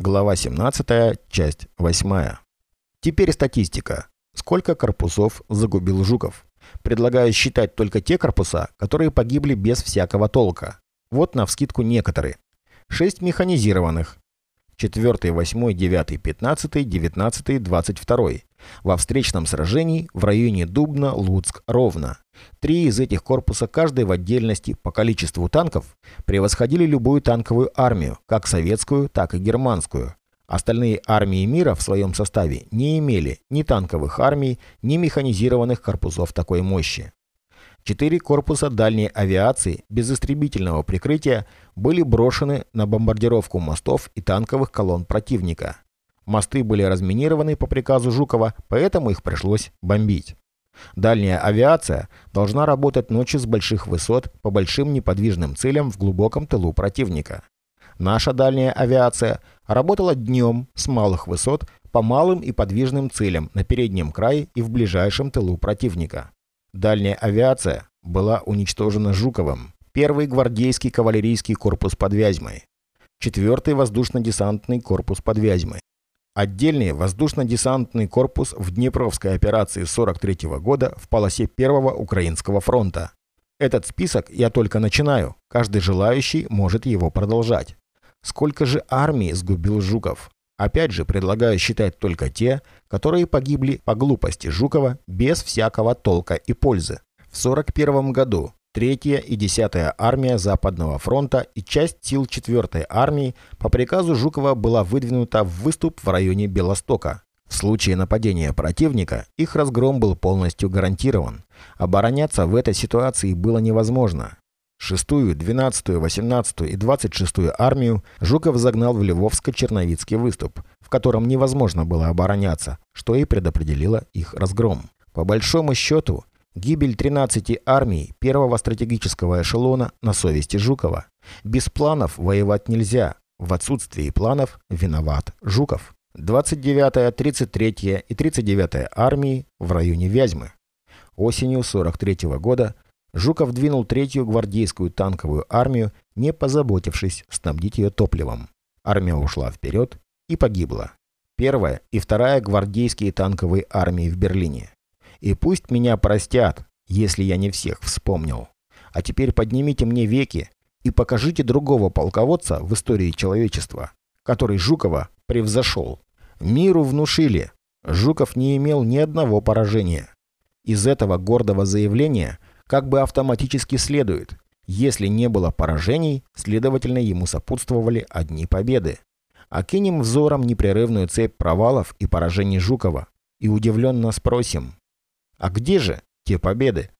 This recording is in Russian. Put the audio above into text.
Глава 17, часть 8. Теперь статистика. Сколько корпусов загубил Жуков? Предлагаю считать только те корпуса, которые погибли без всякого толка. Вот навскидку некоторые. 6 механизированных. 4, 8, 9, 15, 19, 22. Во встречном сражении в районе Дубна, Луцк, Ровно. Три из этих корпуса, каждый в отдельности по количеству танков, превосходили любую танковую армию, как советскую, так и германскую. Остальные армии мира в своем составе не имели ни танковых армий, ни механизированных корпусов такой мощи. Четыре корпуса дальней авиации без истребительного прикрытия были брошены на бомбардировку мостов и танковых колонн противника. Мосты были разминированы по приказу Жукова, поэтому их пришлось бомбить. Дальняя авиация должна работать ночью с больших высот по большим неподвижным целям в глубоком тылу противника. Наша дальняя авиация работала днем с малых высот по малым и подвижным целям на переднем крае и в ближайшем тылу противника. Дальняя авиация была уничтожена Жуковым. Первый гвардейский кавалерийский корпус под Вязьмой. Четвертый воздушно-десантный корпус под Вязьмой. Отдельный воздушно-десантный корпус в Днепровской операции 43 -го года в полосе Первого Украинского фронта. Этот список я только начинаю, каждый желающий может его продолжать. Сколько же армий сгубил Жуков? Опять же, предлагаю считать только те, которые погибли по глупости Жукова без всякого толка и пользы. В 1941 году 3-я и 10-я армия Западного фронта и часть сил 4-й армии по приказу Жукова была выдвинута в выступ в районе Белостока. В случае нападения противника их разгром был полностью гарантирован. Обороняться в этой ситуации было невозможно. Шестую, двенадцатую, восемнадцатую и двадцать шестую армию Жуков загнал в Львовско-Черновицкий выступ, в котором невозможно было обороняться, что и предопределило их разгром. По большому счету, гибель 13 армий первого стратегического эшелона на совести Жукова. Без планов воевать нельзя. В отсутствии планов виноват Жуков. 29-я, 33-я и 39-я армии в районе Вязьмы. Осенью 43 -го года Жуков двинул третью гвардейскую танковую армию, не позаботившись снабдить ее топливом. Армия ушла вперед и погибла. Первая и вторая гвардейские танковые армии в Берлине. И пусть меня простят, если я не всех вспомнил. А теперь поднимите мне веки и покажите другого полководца в истории человечества, который Жукова превзошел. Миру внушили. Жуков не имел ни одного поражения. Из этого гордого заявления – как бы автоматически следует. Если не было поражений, следовательно, ему сопутствовали одни победы. Окинем взором непрерывную цепь провалов и поражений Жукова и удивленно спросим, а где же те победы?